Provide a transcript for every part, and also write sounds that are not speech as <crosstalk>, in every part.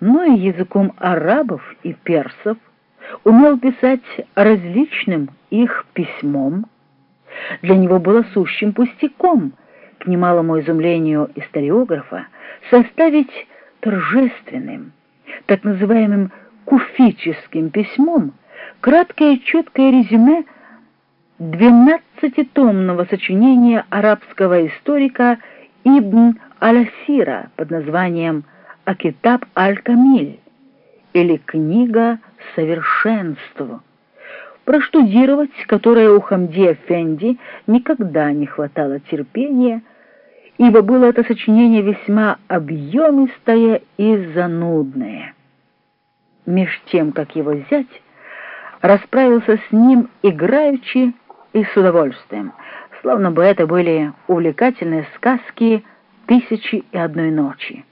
но и языком арабов и персов, умел писать различным их письмом. Для него было сущим пустяком, к немалому изумлению историографа, составить торжественным, так называемым куфическим письмом краткое четкое резюме двенадцатитомного сочинения арабского историка Ибн Алясира под названием «Акитаб аль-Камиль» или «Книга совершенству», проштудировать которое у Хамди Эфенди никогда не хватало терпения, ибо было это сочинение весьма объемистое и занудное. Меж тем, как его зять расправился с ним играючи и с удовольствием, словно бы это были увлекательные сказки «Тысячи и одной ночи».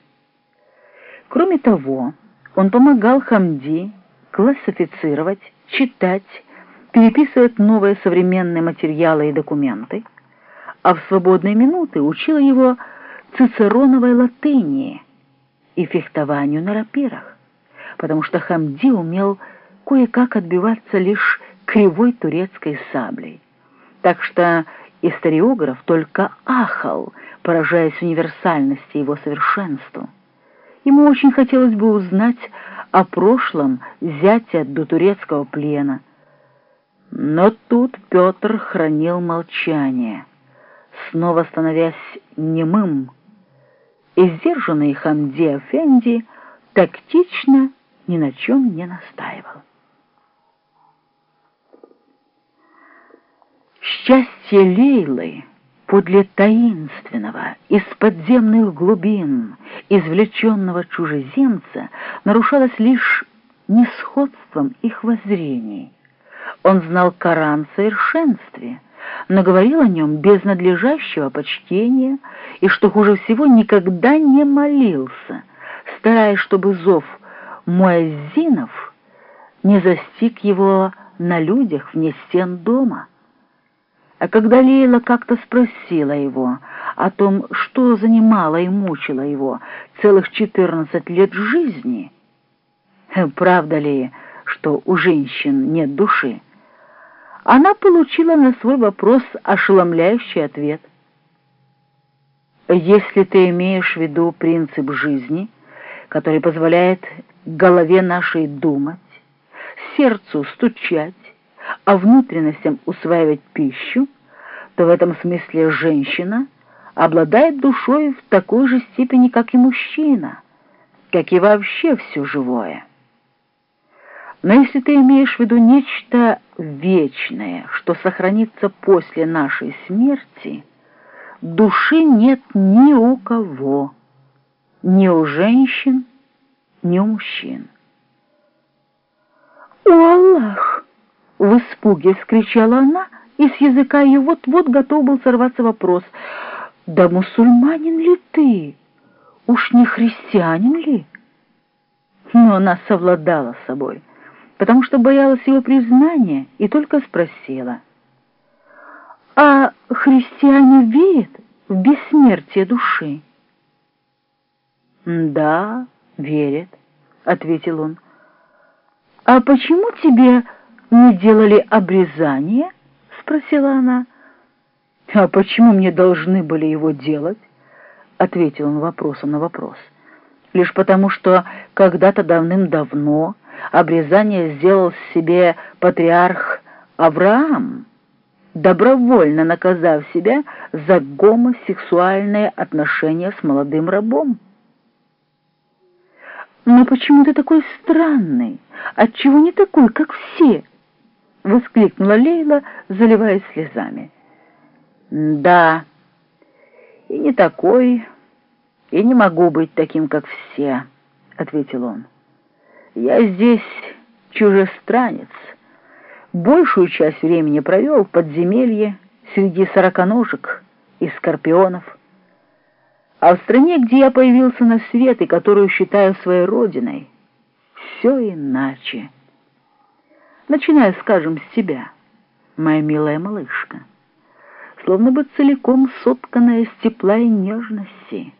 Кроме того, он помогал Хамди классифицировать, читать, переписывать новые современные материалы и документы, а в свободные минуты учил его цицероновой латыни и фехтованию на рапирах, потому что Хамди умел кое-как отбиваться лишь кривой турецкой саблей. Так что историограф только ахал, поражаясь универсальности его совершенству. Ему очень хотелось бы узнать о прошлом зятя до турецкого плена. Но тут Петр хранил молчание, снова становясь немым, и сдержанный Хамди Афенди тактично ни на чем не настаивал. Счастье Лейлы подле таинственного, из подземных глубин, извлеченного чужеземца, нарушалось лишь несходством их воззрений. Он знал Коран в совершенстве, но говорил о нем без надлежащего почтения и, что хуже всего, никогда не молился, стараясь, чтобы зов муэззинов не застиг его на людях вне стен дома. А когда Лейла как-то спросила его о том, что занимало и мучило его целых четырнадцать лет жизни, <laughs> правда ли, что у женщин нет души, она получила на свой вопрос ошеломляющий ответ. Если ты имеешь в виду принцип жизни, который позволяет голове нашей думать, сердцу стучать, а внутренностям усваивать пищу, то в этом смысле женщина обладает душой в такой же степени, как и мужчина, как и вообще все живое. Но если ты имеешь в виду нечто вечное, что сохранится после нашей смерти, души нет ни у кого, ни у женщин, ни у мужчин. «О, Аллах!» — в испуге вскричала она, и с языка ее вот-вот готов был сорваться вопрос. «Да мусульманин ли ты? Уж не христианин ли?» Но она совладала с собой, потому что боялась его признания и только спросила. «А христиане верят в бессмертие души?» «Да, верят», — ответил он. «А почему тебе не делали обрезание?» — спросила она. «А почему мне должны были его делать?» — ответил он вопросом на вопрос. «Лишь потому, что когда-то давным-давно обрезание сделал себе патриарх Авраам, добровольно наказав себя за гомосексуальные отношения с молодым рабом». «Но почему ты такой странный? Отчего не такой, как все?» — воскликнула Лейла, заливаясь слезами. «Да, и не такой, и не могу быть таким, как все», — ответил он. «Я здесь чужестранец. Большую часть времени провел в подземелье среди сороконожек и скорпионов. А в стране, где я появился на свет и которую считаю своей родиной, все иначе» начиная, скажем, с тебя, моя милая малышка, словно бы целиком сотканная из тепла и нежности».